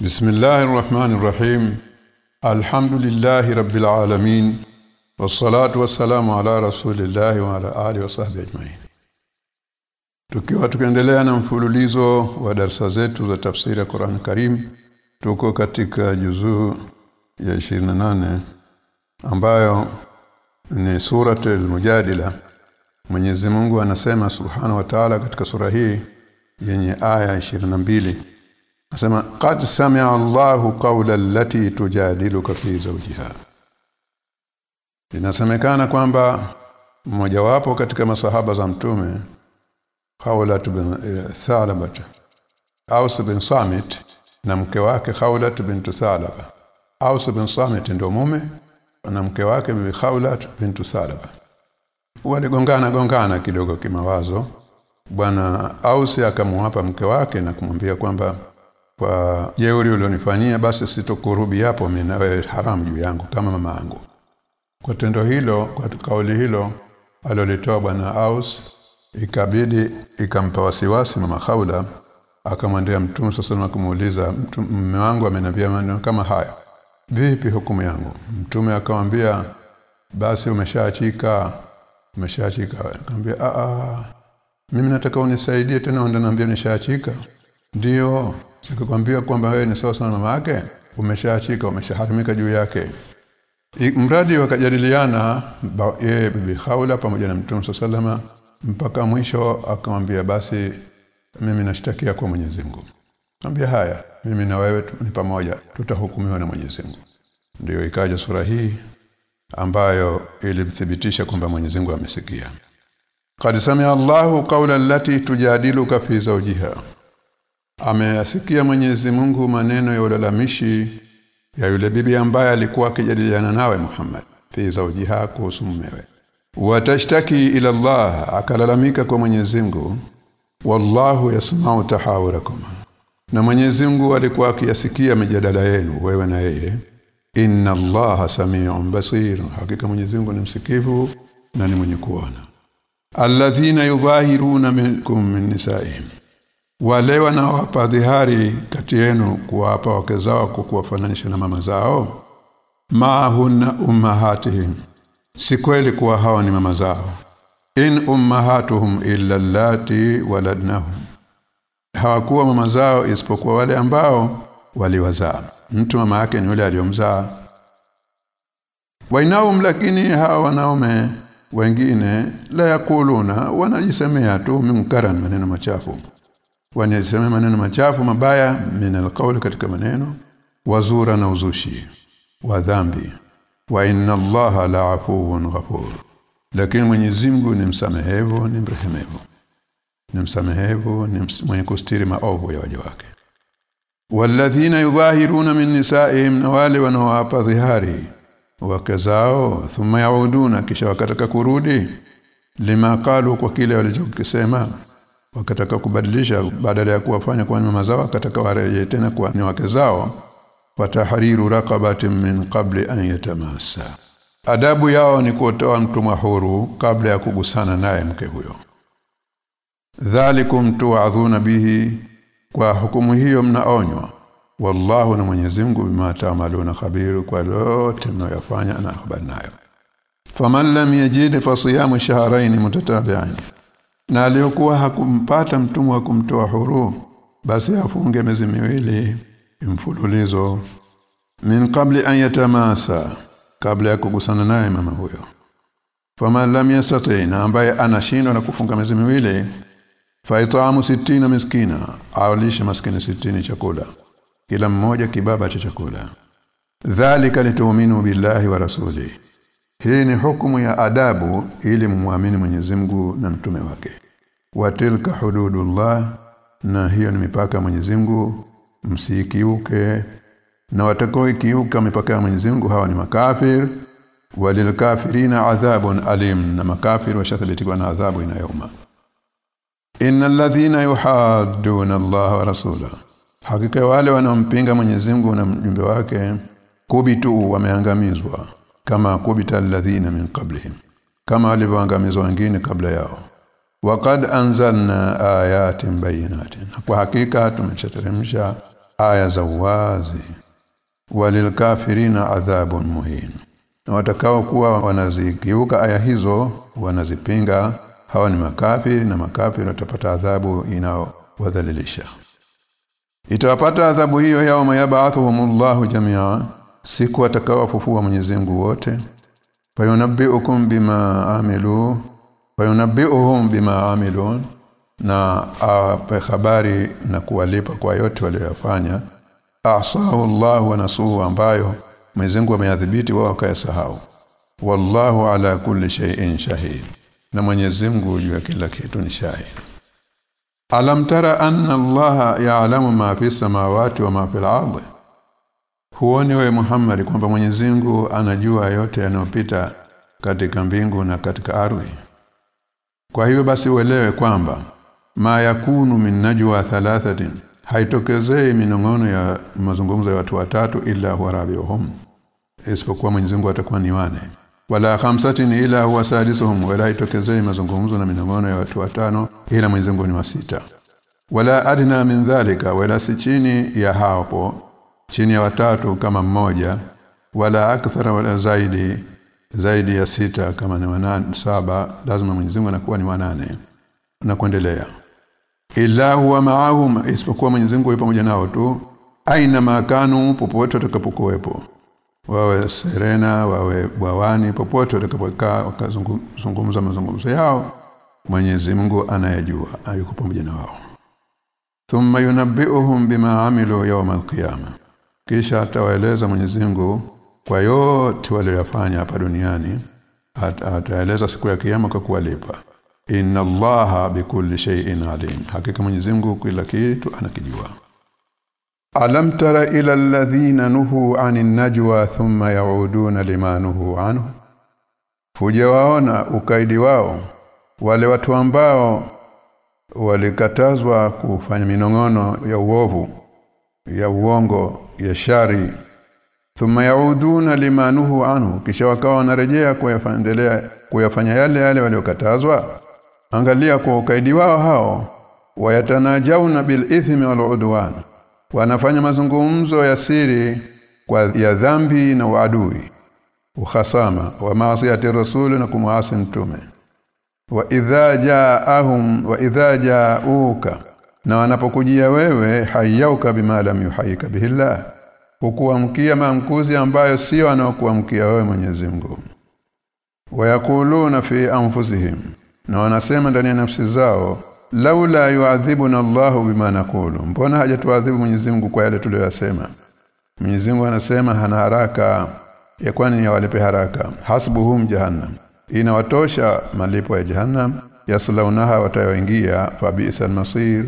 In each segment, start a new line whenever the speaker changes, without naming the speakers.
بسم الله الرحمن الرحيم الحمد لله رب العالمين والصلاة والسلام على رسول الله وعلى آله وصحبه أجمعين tukiwa tukiendelea na mfululizo wa darasa zetu za tafsiri ya Qur'an Karim tuko katika juzuu ya 28 ambayo ni surat al-mujadila Mwenyezi Mungu anasema Subhanahu wa Ta'ala katika sura hii yenye aya 22 Anasema qad sami'a Allahu qawla allati tujadiluka fi zawjiha. Inasemekana kwamba mmojawapo katika masahaba za mtume Khawlat bin Thalabat Aus bin Samit na mke wake Khawlat bint Thalaba Aus bin Samit ndio mume na mke wake bibi Khawlat bint Thalaba waligongana gongana kidogo kimawazo. Bwana Ausi akamwapa mke wake na kumwambia kwamba kwa jeuri ulionifanyia basi sitokurubi hapo mimi na wewe haramu juu yangu kama mama yangu. Kwa tendo hilo kwa kauli hilo alolitoa bwana Aus ikabidi ikampa wasiwasi mama Khawla akamwendea mtume sasa kumuuliza mume wangu ameniambia maneno kama haya vipi hukumu yangu? Mtume akamwambia basi umeshaachika umeshaachika akamwambia a a mimi nataka unisaidie tena unaniambia nishaachika ndio sikukwambia kwamba wewe ni sawa sana mama yake umeshaachika umeshaharimika juu yake. Mradi wakajadiliana yeye bibi Khawla pamoja na Mtume sallama mpaka mwisho akamwambia basi mimi nashtakia kwa Mwenyezi Mungu. Ambia haya mimi na wewe ni pamoja tutahukumiwa na Mwenyezi Mungu. Ndio ikaja sura hii ambayo ilimthibitisha kwamba Mwenyezi Mungu amesikia. Qad samia Allahu qawla allati tujadiluka fi zawjiha Ameyasikia Mwenyezi Mungu maneno ya ulalamishi ya yule bibi ambaye alikuwa akijadiliana nawe Muhammad. Fi zawjiha kuhusu mumewe. Watashtaki ila Allah akalalamika kwa Mwenyezi Mungu. Wallahu yasma'u tahawurakum. Na Mwenyezi Mungu alikuwa akiyasikia mijadala yenu wewe na yeye. Inna allaha samiun basir. Hakika Mwenyezi Mungu ni msikivu na ni mwenye kuona. Alladhina yudhahiruna minkum min nisaihim wale wanaowapa dhihari kati yenu kuwapa wake zao kwa kuwafananisha na mama zao? Ma hunna ummahatihim si kweli kuwa hawa ni mama zao. In ummahatuhum illa allati waladnahum hawakuwa mama zao isipokuwa wale ambao waliwazaa. Mtu mama yake ni yule aliyomzaa. Wainaum lakini hawa wanaume wengine la yakuluna wanajisemea tu munkaran maneno machafu wanajisemea maneno machafu mabaya min alqawl katika maneno wazura na uzushi wa dhambi wa inna allaha la'afuwun ghafur. Lakini Mwenyezi Mungu ni msamehevu ni mrehemevu. Ni msamehevu ni mwenye kustiri maovu ya waja wake. Walladhina yudhahiruna min nisaihim na wale wanaowapa dhihari wake zao thumma yauduna kisha wakataka kurudi lima qalu kwa kile walichokisema wakataka kubadilisha badala ya kuwafanya kwa mama zao wakataka warejee tena kwa ni wake zao. Fatahriru raqabatin min qabli an yatamasa adabu yao ni kuotoa mtu huru kabla ya kugusana naye mke huyo. Dhalikum tu'adhuna bihi. Kwa hukumu hiyo mnaonywa. Wallahu na Mwenyezi Mungu bima taamaluna khabiru kwa lote mnayofanya na habari nayo. Faman lam yajid fa siyamu shahrayn mutatabi'ain na aliyokuwa hakumpata mtumwa kumtoa huru basi afunge miezi miwili mfululizo. Min qabli an yatamasa kabla ya kugusana naye mama huyo. Faman lam yastati na ambaye anashindwa na kufunga miezi miwili faitamu sitina miskina awalishe maskini sitini chakula. Kila mmoja kibaba cha chakula. Dhalika lituminu billahi wa rasuli hii ni hukumu ya adabu ili mumwamini Mwenyezi Mungu na mtume wake. Wa tilka hududullah na hiyo ni mipaka ya Mwenyezi Mungu msikiuke na watakao ikiuka mipaka ya Mwenyezi Mungu hawa ni makafir. Walilkafirina adhabun alim na makafir washathibitikwa na adhabu inayouma. Innal ladhina yuhadduna Allah wa rasulahu hakika wale wanaompinga Mwenyezi Mungu na mjumbe wake kubitu wameangamizwa kama kubita alladhina min qablihim kama walivyoangamizwa wengine kabla yao. Waqad anzalna ayatin bayinatin kwa hakika tumeshateremsha aya za wazi. Walilkafirina adhabun muhin na watakao kuwa wanazikiuka aya hizo wanazipinga. Hawa ni makafiri na makafiri watapata adhabu inaowadhalilisha itawapata adhabu hiyo yauma mayabathuhumullahu jamia siku atakawafufua Mwenyezi Mungu wote. Fayunabbiukum bima amilu. Fayunabbiuhum bima amilun. Na ape habari na kuwalipa kwa yote waliyofanya asahu Allah wa nasuhu ambayo Mwenyezi Mungu ameyadhibiti wao wakayasahau. Wallahu ala kulli shay'in shahid. Na Mwenyezi Mungu juu ya kila kitu ni shahid. Alam tara anna Allah ya'lamu ma fi samawati wa ma fil ardi huoni wewe Muhammad kwamba Mwenyezi Mungu anajua yote yanayopita katika mbingu na katika ardhi? Kwa hiyo basi uelewe kwamba ma yakunu min najwa thalathatin haitokezei minongono ya mazungumzo ya watu watatu ila huwa rabiuhum isipokuwa Mwenyezi Mungu atakuwa ni wane wala khamsatin ila huwa sadisuhum wala itokezei mazungumzo na minongono ya watu watano ila Mwenyezi Mungu ni wa sita. Wala adna min dhalika wala si chini ya hapo chini ya watatu kama mmoja wala akthara wala zaidi zaidi ya sita kama ni wanane saba lazima Mwenyezi Mungu anakuwa ni wanane na kuendelea. Illa huwa ma'ahum isipokuwa Mwenyezi Mungu pamoja nao tu aina makanu popote watakapokuwepo. Wawe serena wawe bwawani popote watakapokaa wakazungumza mazungumzo yao Mwenyezi Mungu anayejua ayuko pamoja na wao. Thumma yunabbi'uhum bima amilu yawm al-qiyamah kisha atawaeleza Mwenyezi Mungu kwa yote waliyofanya hapa duniani. Ataeleza siku ya kiyama kwa kuwalipa. Inna allaha bikulli shay'in alim. Hakika Mwenyezi Mungu kila kitu anakijua. Alam tara ila alladhina nuhu anin najwa thumma yauduna lima nuhu anhu. Fujawaona ukaidi wao wale watu ambao walikatazwa kufanya minongono ya uovu ya uongo ya shari thumma yauduna limanuhu anhu kisha wakawa wanarejea kuyafandelea kuyafanya yale yale waliokatazwa. Angalia kwa ukaidi wao hao wayatanajauna bil ithmi wal udwan wanafanya mazungumzo ya siri kwa ya dhambi na uadui ukhasama wa maasiyati rasuli na kumwasi mtume. Wa idha jaahum wa idha jaauka na wanapokujia wewe hayauka bima lam yuhayika bihillah hukuamkia maamkuzi ambayo sio anaokuamkia wewe Mwenyezi Mungu. Wayakuluna fi anfusihim. Na wanasema ndani ya nafsi zao laula yuadhibuna Allahu bima naqulu. Mbona hajatuadhibu Mwenyezi Mungu kwa yale tuliyosema Mwenyezi Mungu anasema hana haraka. Ya kwani walipe haraka? Hasbuhum jahannam. Inawatosha malipo ya jahannam. Yaslaunaha watayoingia fa bi'sal masir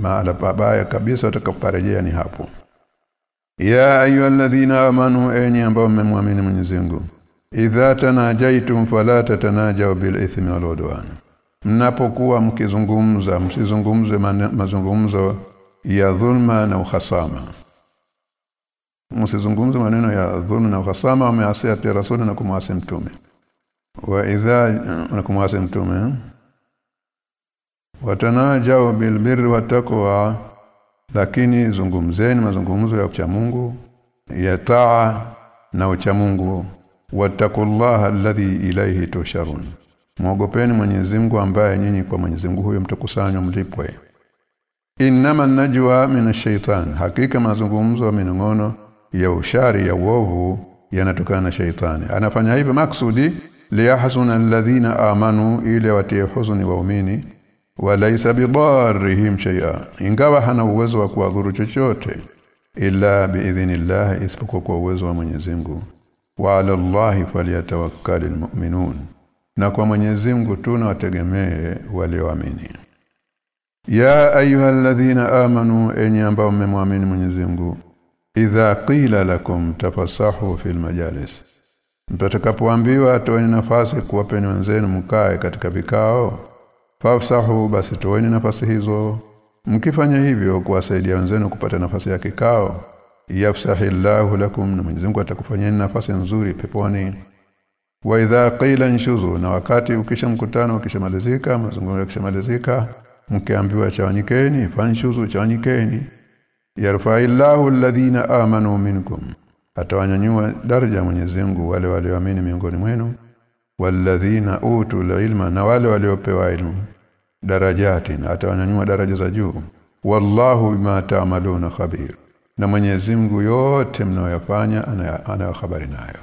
maala pabaya kabisa utakaporejea ni hapo. Ya ayyuhalladhina amanu enyi ambao mmemwamini Mwenyezi Mungu idha tanajaitum fala tatanajaw bil ithmi wal udwan. Mnapokuwa mkizungumza msizungumze mazungumzo ya dhulma na uhasama. Msizungumze maneno ya dhulma na uhasama wameasia rasuli na kumwasi mtume. Wa idha na kumwasi mtume watanajao bilbirri watakwa lakini zungumzeni mazungumzo ya ucha Mungu ya taa na ucha Mungu. Wattaqullaha alladhi ilayhi tusharun. Muogopeni Mwenyezi Mungu ambaye nyinyi kwa Mwenyezi Mungu huyo mtakusanywa mlipwe. Inama najwa minashaitan hakika mazungumzo ya minongono ya ushari ya uovu yanatokana na shaitani. Anafanya hivyo maksudi liyahzuna alladhina amanu ili watie huzuni waumini walaysa bidarrihim shay'a ingawa hana uwezo wa kuadhuru chochote illa biidhnillah isipokuwa kwa uwezo wa Mwenyezi Mungu. Wa ala Allahi falyatawakkalul mu'minun na kwa Mwenyezi Mungu tu na wategemee walioamini. Ya ayyuhalladhina amanu enyi ambao mmemwamini Mwenyezi Mungu idha qila lakum tafasahu fil majalis mtakapoambiwa toeni nafasi kuwapeni wenzenu mkae katika vikao fafsahu basi toeni nafasi hizo. Mkifanya hivyo kuwasaidia wenzenu kupata nafasi ya kikao. Yafsahillahu lakum na Mwenyezi Mungu atakufanyeni nafasi nzuri peponi. Wa idha qila nshuzu na wakati ukisha mkutano ukishamalizika mazungumzo yakishamalizika mkiambiwa chawanyikeni fanshuzu chawanyikeni. Yarfa'illahu alladhina amanu minkum atawanyanyua daraja Mwenyezi Mungu wale walioamini miongoni mwenu walladhina utu ilma na wale waliopewa ilmu darajati atawanyanyua daraja za juu. Wallahu bima taamaluna khabir na Mwenyezi Mungu yote mnayoyafanya anayo habari nayo.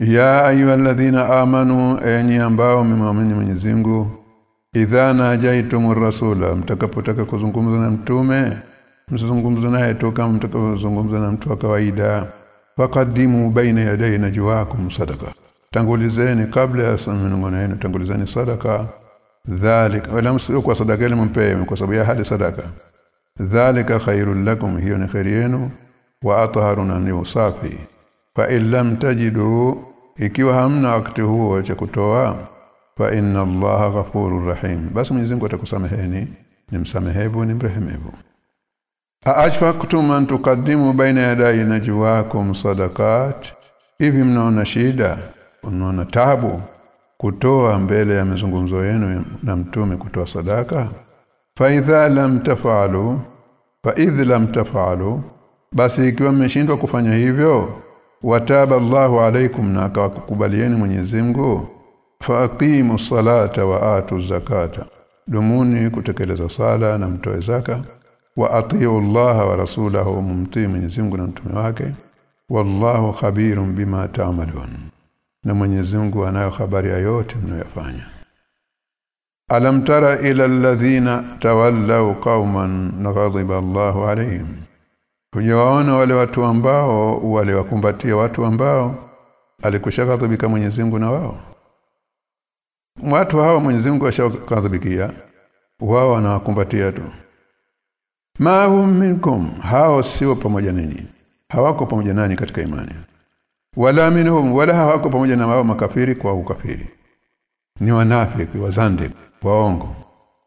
Ya ayyuhalladhina amanu enyi ambao mmemwamini Mwenyezi Mungu idha najaitumur rasula mtakapotaka kuzungumza na mtume msizungumze naye tu kama mtakapozungumza na mtu wa kawaida. Faqaddimu baina yaday najwaakum sadaqa tangulizeni kabla ya minong'ono yenu tangulizeni sadaka. Dhalika wala msio kwa sadaka ile mpe kwa sababu ya hadi sadaka. Dhalika khairul lakum hiyo ni khairi yenu. Wa atharuna ni usafi. Fa illam tajidu ikiwa hamna wakati huo cha kutoa fa inna allaha ghafurur rahim. Basi Mwenyezi Mungu atakusameheni ni msamehevu ni mrehemevu. Aashfaqtum an tuqaddimu baina yaday najwaakum sadaqat. Hivi mnaona shida unaona tabu kutoa mbele ya mazungumzo yenu na mtume kutoa sadaka? Fa idha lam tafalu fa idh lam tafalu basi ikiwa mmeshindwa kufanya hivyo wataba Allahu alaikum na akawakubalieni Mwenyezi Mungu fa aqimu salata wa atu zakata dumuni kutekeleza sala na mtoe zaka wa atiu Allah wa rasulahu mumtii Mwenyezi Mungu na mtume wake wallahu khabirun bima ta'malun na Mwenyezi Mungu anayo habari ya yote mnayofanya Alam tara ila alladhina tawallaw qauman ghadiba Allahu alayhim. Hujawaona wale watu ambao waliwakumbatia watu ambao alikushaghadhibika Mwenyezi Mungu na wao? Watu hao Mwenyezi Mungu ashakadhibikia wao wanawakumbatia tu. Ma hum minkum hao sio pamoja nini hawako pamoja nani katika imani wala minhum wala hawako pamoja na wao makafiri kwa ukafiri. Ni wanafiki wazande waongo.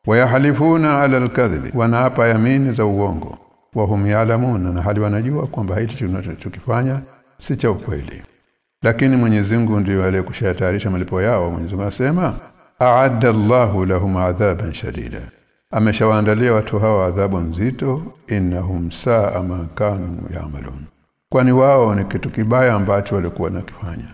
Wayahalifuna ala alkadhibi wanaapa yamini za uongo. Wahum yaalamuna na hali wanajua kwamba hili tunachokifanya si cha ukweli. Lakini Mwenyezi Mungu ndiye aliyekushatayarisha malipo yao Mwenyezi Mungu anasema a'adda Allahu lahum adhaban shadida. Ameshawaandalia watu hawa adhabu nzito innahum saa ma kanu ya'malun kwani wao ni kitu kibaya ambacho walikuwa nakifanya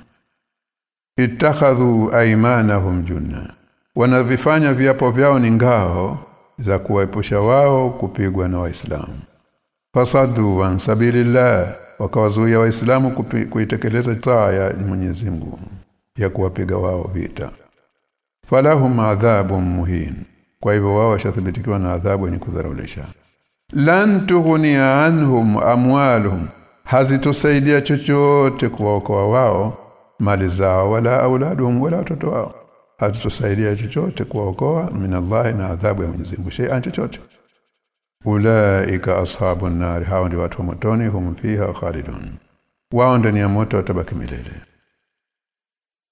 ittakhadhu aymanahum junna. Wanavifanya viapo vyao ni ngao za kuwaepusha wao kupigwa na waislamu. Fasadu wan sabilillah wakawazuia waislamu kuitekeleza taa ya Mwenyezi Mungu ya kuwapiga wao vita. Falahum adhabun muhin. Kwa hivyo wao washathibitikiwa na adhabu yenye kudharaulisha. Lan tughniya anhum amwaluhum hazitusaidia chochote kuwaokoa wao mali zao wala auladuhum wala watoto wao. Hazitusaidia chochote kuwaokoa minallahi na adhabu ya Mwenyezi Mungu shay'an chochote. Ulaika ashabun nar hao ndio watu wa motoni hum fiha khalidun. Wao ndani ya moto watabaki milele.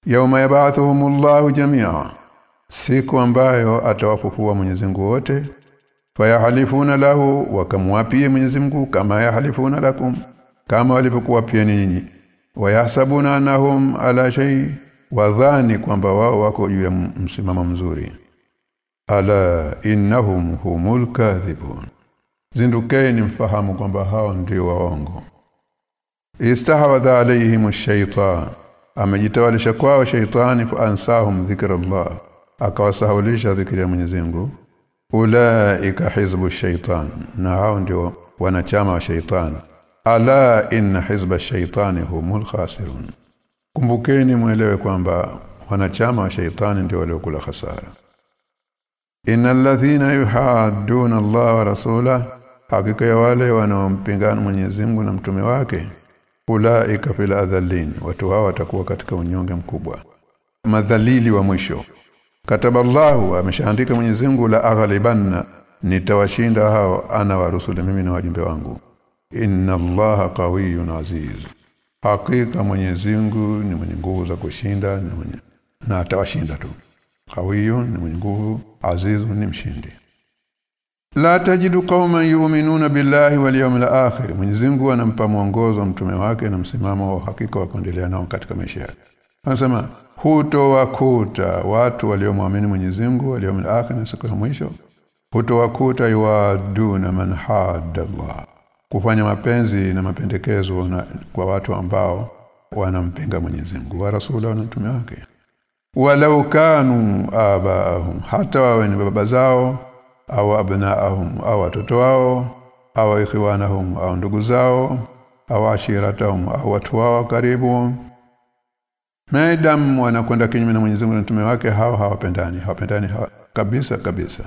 Yauma yab'athuhumullahu jami'a siku ambayo atawafufua Mwenyezi Mungu wote. Fayahalifuna lahu wakamwapie Mwenyezi Mungu kama yahalifuna lakum kama walivyokuwa pia ninyi wayahsabuna annahum ala shay wadhani kwamba wao wako juu ya msimamo mzuri. Ala innahum humul kadhibun. Zindukeni mfahamu kwamba hao ndio waongo. Istahawadha alaihim ash-shaytan. Amejitawalisha kwao shaytani fa ansahum dhikrullah. Akawasahulisha dhikri ya Mwenyezi Mungu. Ulaika hizbu shaytan na hao ndio wanachama wa shaytan ala inna hizba shaitani humul khasirun. Kumbukeni mwelewe kwamba wanachama wa shaitani ndio waliokula hasara innal ladhina yuhadduna Allah wa rasula hakika ya wale wanaompingana Mwenyezi Mungu na mtume wake ulaika fil adhallin watu hao watakuwa katika unyonge mkubwa. Madhalili wa mwisho. Kataba kataballahu ameshaandika Mwenyezi Mungu la aghalibanna nitawashinda hao ana wa rusuli mimi na wajumbe wangu inna allaha qawiyyun aziz. Hakika Mwenyezi Mungu ni mwenye nguvu za kushinda ni mwenye na atawashinda tu. Qawiyyun ni mwenye nguvu azizun ni mshindi. La tajidu qauman yu'minuna billahi wal yawmil akhir. Mwenyezi Mungu anampa mwongozo mtume wake na msimamo wa hakika wa kuendelea nao katika maisha yake. Anasema hutowakuta watu waliomwamini Mwenyezi Mungu wal yawmil akhir na siku ya mwisho. Hutowakuta yuaduna man hadda Allah kufanya mapenzi na mapendekezo na, kwa watu ambao wanampinga Mwenyezi Mungu wa rasula na mtume wake. Walau kanu abaahum hata wawe ni baba zao au abnaahum au watoto wao au ikhwanahum au ndugu zao au ashiratahum au watu wao karibu. Maadam wanakwenda kinyume na Mwenyezi Mungu na mtume wake hao hawapendani hawapendani hawa, kabisa kabisa.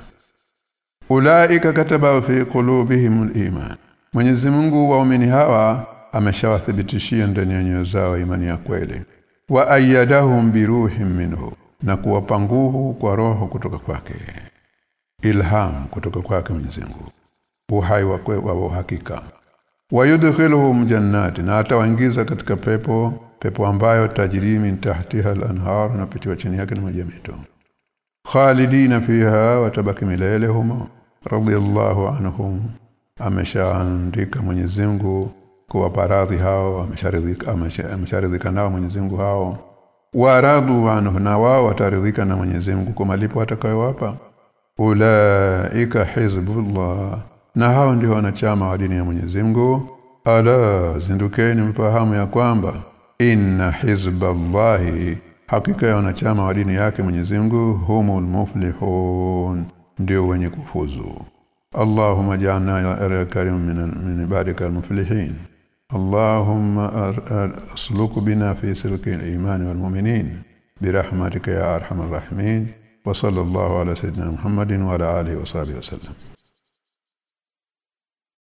Ulaika kataba fi qulubihim al-iman Mwenyezi Mungu waumini hawa ameshawathibitishia ndani ya nyoyo zao imani ya kweli. Wa ayyadahum biruhim minhu na kuwapa nguvu kwa roho kutoka kwake. Ilham kutoka kwake Mwenyezi Mungu. Uhai wa kweli wa uhakika. Wayudkhiluhum jannati na atawaingiza katika pepo pepo ambayo tajiri min tahtiha al-anhar na pitiwa chini yake na maji ya mito. Khalidina fiha watabaki milele humo. Radiyallahu anhum ameshaandika Mwenyezi Mungu kwa baradhi hao amesharidhika amesharidhika nao Mwenyezi Mungu hao. Waradu anhu na wao wataridhika na Mwenyezi Mungu kwa malipo atakayowapa ulaika hizbullah na hao ndio wanachama wa dini ya Mwenyezi Mungu. Ala zindukeni mfahamu ya kwamba inna hizballahi hakika ya wanachama wa dini yake Mwenyezi Mungu humul muflihun ndio wenye kufuzu اللهم اجعلنا يا كريم من من عبادك المفلحين. اللهم أسلك بنا في سلك الإيمان والمؤمنين. برحمتك يا أرحم الراحمين. وصلى الله على سيدنا محمد وعلى آله وصحبه وسلم.